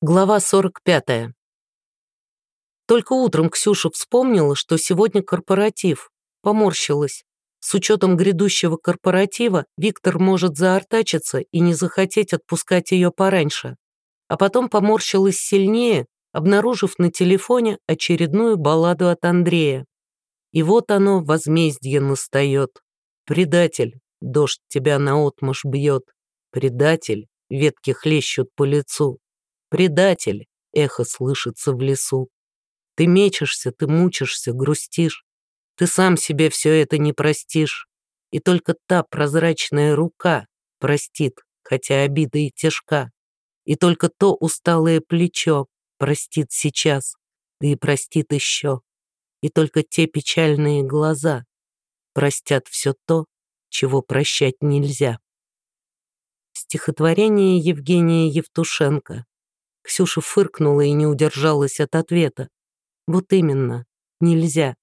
Глава 45. Только утром Ксюша вспомнила, что сегодня корпоратив. Поморщилась. С учетом грядущего корпоратива Виктор может заортачиться и не захотеть отпускать ее пораньше. А потом поморщилась сильнее, обнаружив на телефоне очередную балладу от Андрея. И вот оно, возмездие настает. Предатель, дождь тебя наотмашь бьет. Предатель, ветки хлещут по лицу. Предатель, эхо слышится в лесу. Ты мечешься, ты мучишься, грустишь. Ты сам себе все это не простишь. И только та прозрачная рука простит, хотя обида и тяжка. И только то усталое плечо простит сейчас, да и простит еще. И только те печальные глаза простят все то, чего прощать нельзя. Стихотворение Евгения Евтушенко. Ксюша фыркнула и не удержалась от ответа. Вот именно, нельзя.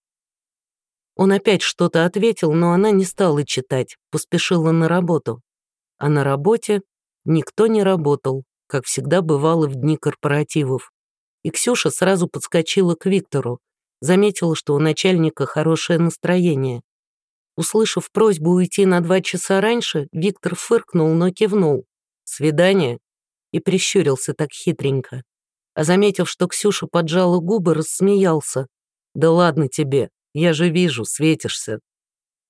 Он опять что-то ответил, но она не стала читать, поспешила на работу. А на работе никто не работал, как всегда бывало в дни корпоративов. И Ксюша сразу подскочила к Виктору, заметила, что у начальника хорошее настроение. Услышав просьбу уйти на два часа раньше, Виктор фыркнул, но кивнул. «Свидание?» И прищурился так хитренько. А заметив, что Ксюша поджала губы, рассмеялся. «Да ладно тебе, я же вижу, светишься.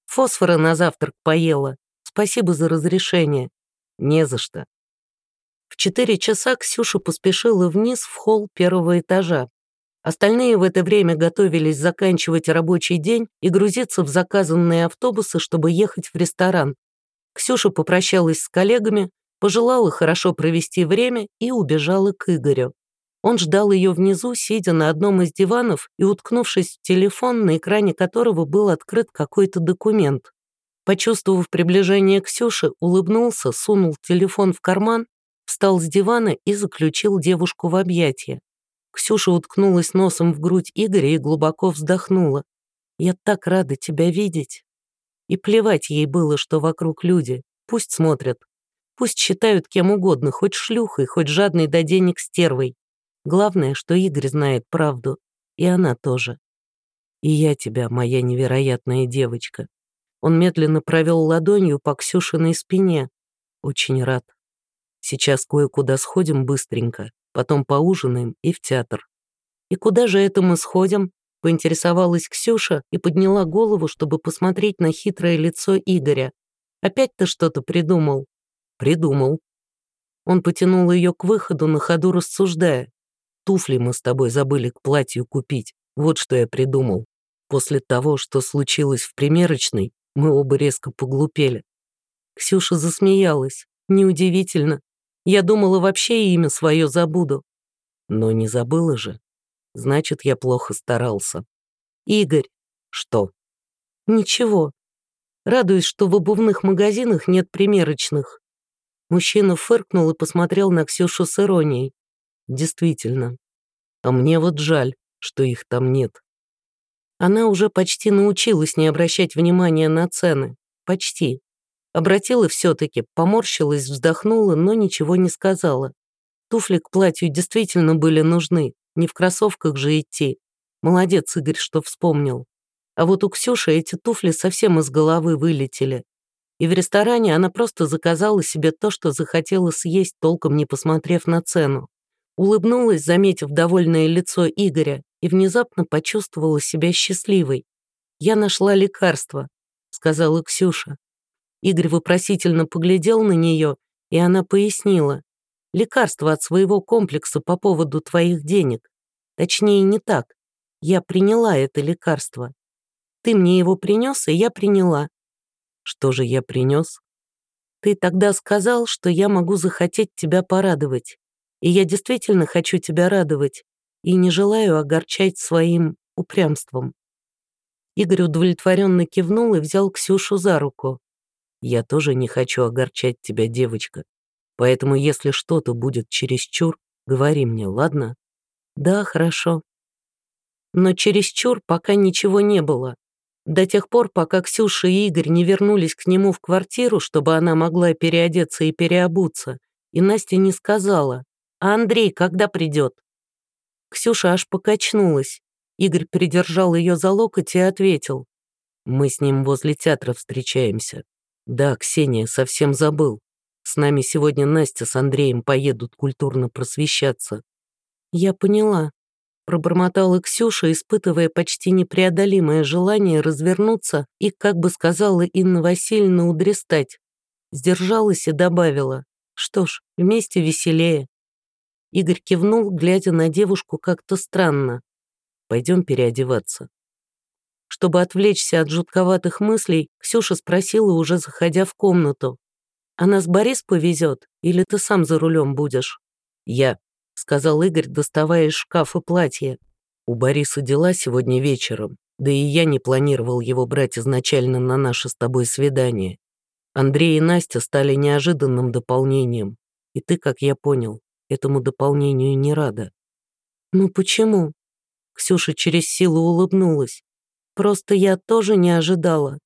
Фосфора на завтрак поела. Спасибо за разрешение. Не за что». В четыре часа Ксюша поспешила вниз в холл первого этажа. Остальные в это время готовились заканчивать рабочий день и грузиться в заказанные автобусы, чтобы ехать в ресторан. Ксюша попрощалась с коллегами, пожелала хорошо провести время и убежала к Игорю. Он ждал ее внизу, сидя на одном из диванов и уткнувшись в телефон, на экране которого был открыт какой-то документ. Почувствовав приближение Ксюши, улыбнулся, сунул телефон в карман, встал с дивана и заключил девушку в объятия. Ксюша уткнулась носом в грудь Игоря и глубоко вздохнула. «Я так рада тебя видеть». И плевать ей было, что вокруг люди. Пусть смотрят, Пусть считают кем угодно, хоть шлюхой, хоть жадной до денег стервой. Главное, что Игорь знает правду, и она тоже. И я тебя, моя невероятная девочка. Он медленно провел ладонью по Ксюшиной спине. Очень рад. Сейчас кое-куда сходим быстренько, потом поужинаем и в театр. И куда же это мы сходим? Поинтересовалась Ксюша и подняла голову, чтобы посмотреть на хитрое лицо Игоря. Опять ты что-то придумал? Придумал. Он потянул ее к выходу, на ходу рассуждая. Туфли мы с тобой забыли к платью купить. Вот что я придумал. После того, что случилось в примерочной, мы оба резко поглупели. Ксюша засмеялась. Неудивительно. Я думала, вообще имя свое забуду. Но не забыла же. Значит, я плохо старался. Игорь. Что? Ничего. Радуюсь, что в обувных магазинах нет примерочных. Мужчина фыркнул и посмотрел на Ксюшу с иронией. Действительно. А мне вот жаль, что их там нет. Она уже почти научилась не обращать внимания на цены. Почти. Обратила все-таки, поморщилась, вздохнула, но ничего не сказала. Туфли к платью действительно были нужны, не в кроссовках же идти. Молодец, Игорь, что вспомнил. А вот у Ксюши эти туфли совсем из головы вылетели и в ресторане она просто заказала себе то, что захотела съесть, толком не посмотрев на цену. Улыбнулась, заметив довольное лицо Игоря, и внезапно почувствовала себя счастливой. «Я нашла лекарство», — сказала Ксюша. Игорь вопросительно поглядел на нее, и она пояснила. «Лекарство от своего комплекса по поводу твоих денег. Точнее, не так. Я приняла это лекарство. Ты мне его принес, и я приняла. Что же я принес? Ты тогда сказал, что я могу захотеть тебя порадовать. И я действительно хочу тебя радовать. И не желаю огорчать своим упрямством. Игорь удовлетворенно кивнул и взял Ксюшу за руку. «Я тоже не хочу огорчать тебя, девочка. Поэтому, если что-то будет чересчур, говори мне, ладно?» «Да, хорошо». Но чересчур пока ничего не было. До тех пор, пока Ксюша и Игорь не вернулись к нему в квартиру, чтобы она могла переодеться и переобуться, и Настя не сказала, А Андрей когда придет?» Ксюша аж покачнулась. Игорь придержал ее за локоть и ответил. «Мы с ним возле театра встречаемся. Да, Ксения, совсем забыл. С нами сегодня Настя с Андреем поедут культурно просвещаться». «Я поняла», — пробормотала Ксюша, испытывая почти непреодолимое желание развернуться и, как бы сказала Инна Васильевна, удрестать. Сдержалась и добавила. «Что ж, вместе веселее». Игорь кивнул, глядя на девушку как-то странно. «Пойдем переодеваться». Чтобы отвлечься от жутковатых мыслей, Ксюша спросила, уже заходя в комнату. «А нас Борис повезет, или ты сам за рулем будешь?» «Я», — сказал Игорь, доставая из шкафа платье. «У Бориса дела сегодня вечером, да и я не планировал его брать изначально на наше с тобой свидание. Андрей и Настя стали неожиданным дополнением, и ты, как я понял, этому дополнению не рада». «Ну почему?» Ксюша через силу улыбнулась. Просто я тоже не ожидала.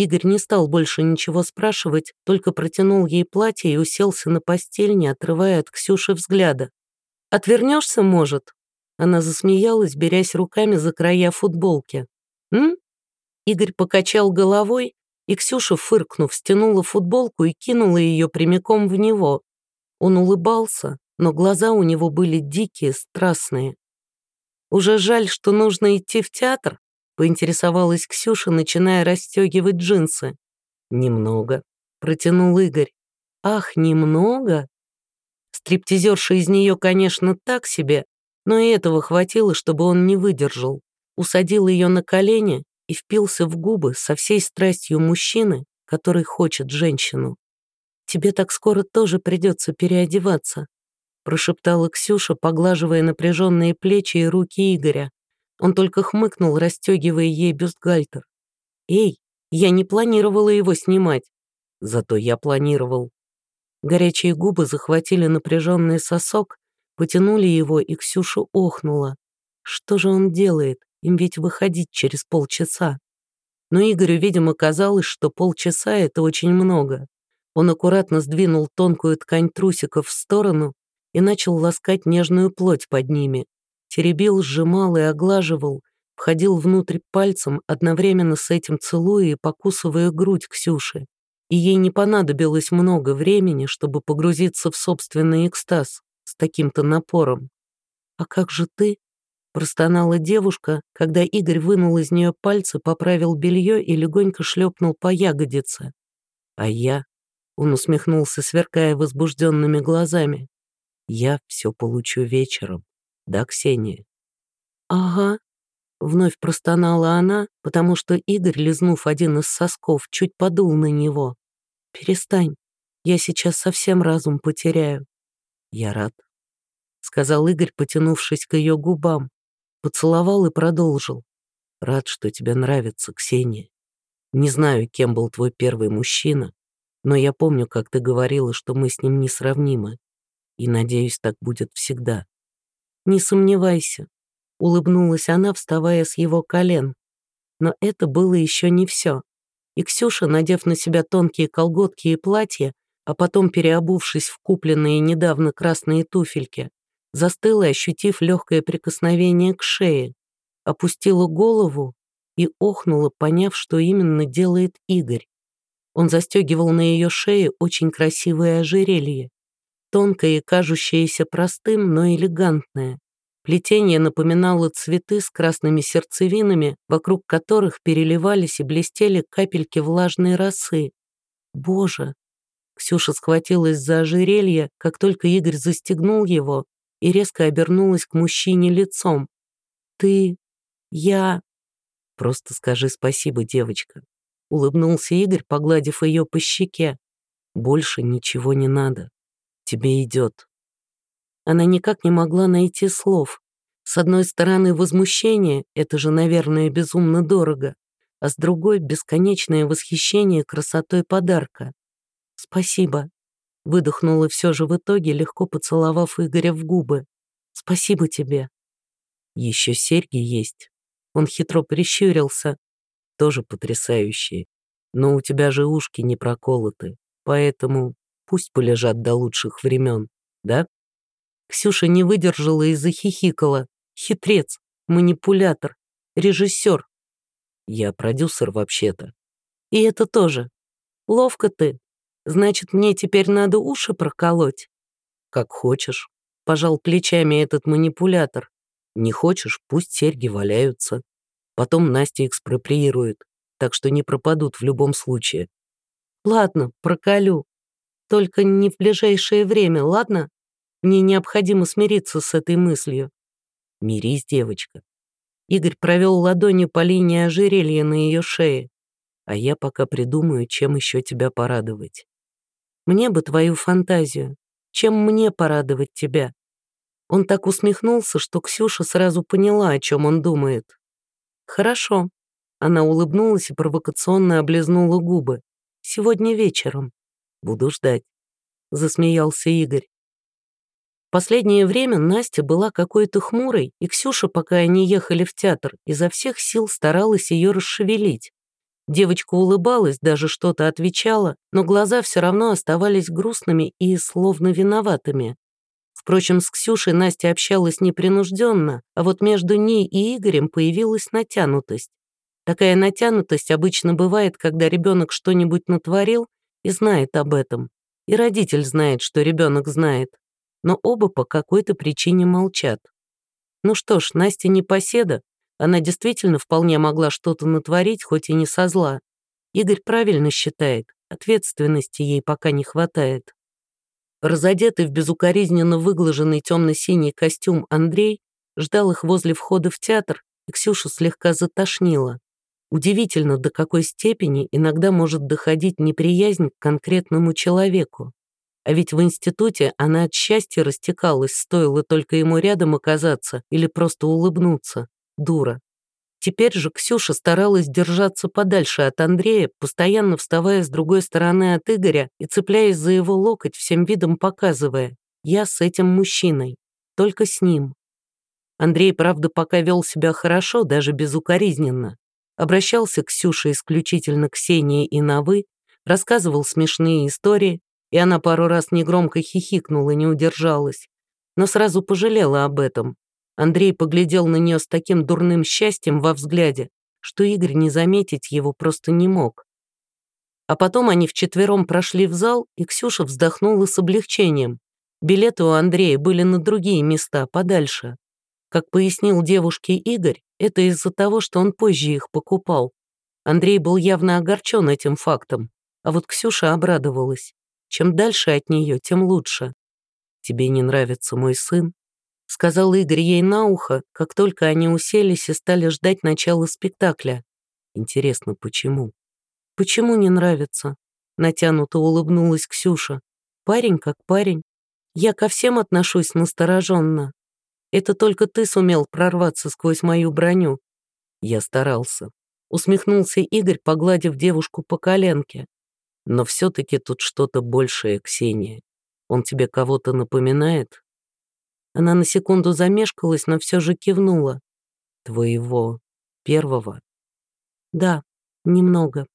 Игорь не стал больше ничего спрашивать, только протянул ей платье и уселся на постель, не отрывая от Ксюши взгляда. «Отвернешься, может?» Она засмеялась, берясь руками за края футболки. «М?» Игорь покачал головой, и Ксюша, фыркнув, стянула футболку и кинула ее прямиком в него. Он улыбался, но глаза у него были дикие, страстные. «Уже жаль, что нужно идти в театр?» Поинтересовалась Ксюша, начиная расстегивать джинсы. «Немного», — протянул Игорь. «Ах, немного?» Стриптизерша из нее, конечно, так себе, но и этого хватило, чтобы он не выдержал. Усадил ее на колени и впился в губы со всей страстью мужчины, который хочет женщину. «Тебе так скоро тоже придется переодеваться», прошептала Ксюша, поглаживая напряженные плечи и руки Игоря. Он только хмыкнул, расстегивая ей бюстгальтер. «Эй, я не планировала его снимать. Зато я планировал». Горячие губы захватили напряженный сосок, потянули его, и Ксюша охнула. Что же он делает? Им ведь выходить через полчаса. Но Игорю, видимо, казалось, что полчаса — это очень много. Он аккуратно сдвинул тонкую ткань трусиков в сторону и начал ласкать нежную плоть под ними теребил, сжимал и оглаживал, входил внутрь пальцем, одновременно с этим целуя и покусывая грудь Ксюши. И ей не понадобилось много времени, чтобы погрузиться в собственный экстаз с таким-то напором. «А как же ты?» — простонала девушка, когда Игорь вынул из нее пальцы, поправил белье и легонько шлепнул по ягодице. «А я?» — он усмехнулся, сверкая возбужденными глазами. «Я все получу вечером» да, Ксения?» «Ага», — вновь простонала она, потому что Игорь, лизнув один из сосков, чуть подул на него. «Перестань, я сейчас совсем разум потеряю». «Я рад», — сказал Игорь, потянувшись к ее губам. Поцеловал и продолжил. «Рад, что тебе нравится, Ксения. Не знаю, кем был твой первый мужчина, но я помню, как ты говорила, что мы с ним несравнимы. И надеюсь, так будет всегда. «Не сомневайся», — улыбнулась она, вставая с его колен. Но это было еще не все. И Ксюша, надев на себя тонкие колготки и платье, а потом переобувшись в купленные недавно красные туфельки, застыла, ощутив легкое прикосновение к шее, опустила голову и охнула, поняв, что именно делает Игорь. Он застегивал на ее шее очень красивое ожерелье тонкое и кажущееся простым, но элегантное. Плетение напоминало цветы с красными сердцевинами, вокруг которых переливались и блестели капельки влажной росы. Боже! Ксюша схватилась за ожерелье, как только Игорь застегнул его, и резко обернулась к мужчине лицом. «Ты... я...» «Просто скажи спасибо, девочка», — улыбнулся Игорь, погладив ее по щеке. «Больше ничего не надо» тебе идет». Она никак не могла найти слов. С одной стороны, возмущение — это же, наверное, безумно дорого, а с другой — бесконечное восхищение красотой подарка. «Спасибо», — выдохнула все же в итоге, легко поцеловав Игоря в губы. «Спасибо тебе». «Еще серьги есть». Он хитро прищурился. «Тоже потрясающие. Но у тебя же ушки не проколоты, поэтому Пусть полежат до лучших времен, да? Ксюша не выдержала и захихикала. Хитрец, манипулятор, режиссер. Я продюсер вообще-то. И это тоже. Ловко ты. Значит, мне теперь надо уши проколоть? Как хочешь. Пожал плечами этот манипулятор. Не хочешь, пусть серьги валяются. Потом Настя экспроприирует, так что не пропадут в любом случае. Ладно, проколю. Только не в ближайшее время, ладно? Мне необходимо смириться с этой мыслью. Мирись, девочка. Игорь провел ладонью по линии ожерелья на ее шее. А я пока придумаю, чем еще тебя порадовать. Мне бы твою фантазию. Чем мне порадовать тебя? Он так усмехнулся, что Ксюша сразу поняла, о чем он думает. «Хорошо». Она улыбнулась и провокационно облизнула губы. «Сегодня вечером. Буду ждать», — засмеялся Игорь. Последнее время Настя была какой-то хмурой, и Ксюша, пока они ехали в театр, изо всех сил старалась ее расшевелить. Девочка улыбалась, даже что-то отвечала, но глаза все равно оставались грустными и словно виноватыми. Впрочем, с Ксюшей Настя общалась непринужденно, а вот между ней и Игорем появилась натянутость. Такая натянутость обычно бывает, когда ребенок что-нибудь натворил и знает об этом. И родитель знает, что ребенок знает. Но оба по какой-то причине молчат. Ну что ж, Настя не поседа. Она действительно вполне могла что-то натворить, хоть и не со зла. Игорь правильно считает, ответственности ей пока не хватает. Разодетый в безукоризненно выглаженный темно-синий костюм Андрей ждал их возле входа в театр, и Ксюшу слегка затошнило. Удивительно, до какой степени иногда может доходить неприязнь к конкретному человеку. А ведь в институте она от счастья растекалась, стоило только ему рядом оказаться или просто улыбнуться. Дура. Теперь же Ксюша старалась держаться подальше от Андрея, постоянно вставая с другой стороны от Игоря и цепляясь за его локоть, всем видом показывая «Я с этим мужчиной, только с ним». Андрей, правда, пока вел себя хорошо, даже безукоризненно. Обращался к Ксюше исключительно Ксении и на «вы», рассказывал смешные истории, и она пару раз негромко хихикнула, не удержалась, но сразу пожалела об этом, Андрей поглядел на нее с таким дурным счастьем во взгляде, что Игорь не заметить его просто не мог. А потом они вчетвером прошли в зал, и Ксюша вздохнула с облегчением. Билеты у Андрея были на другие места, подальше. Как пояснил девушке Игорь, это из-за того, что он позже их покупал. Андрей был явно огорчен этим фактом, а вот Ксюша обрадовалась. Чем дальше от нее, тем лучше. «Тебе не нравится мой сын?» сказал Игорь ей на ухо, как только они уселись и стали ждать начала спектакля. Интересно, почему? Почему не нравится? Натянуто улыбнулась Ксюша. Парень как парень. Я ко всем отношусь настороженно. Это только ты сумел прорваться сквозь мою броню. Я старался. Усмехнулся Игорь, погладив девушку по коленке. Но все-таки тут что-то большее, Ксения. Он тебе кого-то напоминает? Она на секунду замешкалась, но все же кивнула. «Твоего первого?» «Да, немного.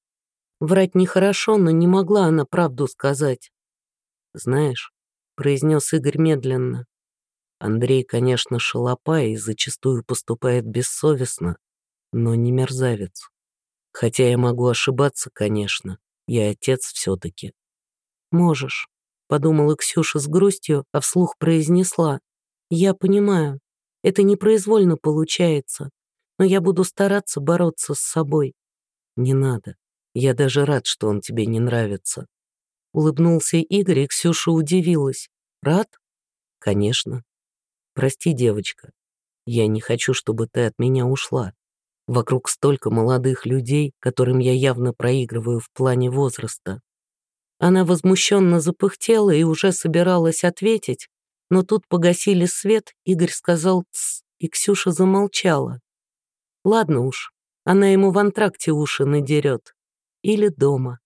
Врать нехорошо, но не могла она правду сказать». «Знаешь», — произнес Игорь медленно, «Андрей, конечно, шалопай и зачастую поступает бессовестно, но не мерзавец. Хотя я могу ошибаться, конечно, я отец все-таки». «Можешь», — подумала Ксюша с грустью, а вслух произнесла. Я понимаю, это непроизвольно получается, но я буду стараться бороться с собой. Не надо. Я даже рад, что он тебе не нравится. Улыбнулся Игорь, и Ксюша удивилась. Рад? Конечно. Прости, девочка. Я не хочу, чтобы ты от меня ушла. Вокруг столько молодых людей, которым я явно проигрываю в плане возраста. Она возмущенно запыхтела и уже собиралась ответить, но тут погасили свет, Игорь сказал «тсс», и Ксюша замолчала. Ладно уж, она ему в антракте уши надерет. Или дома.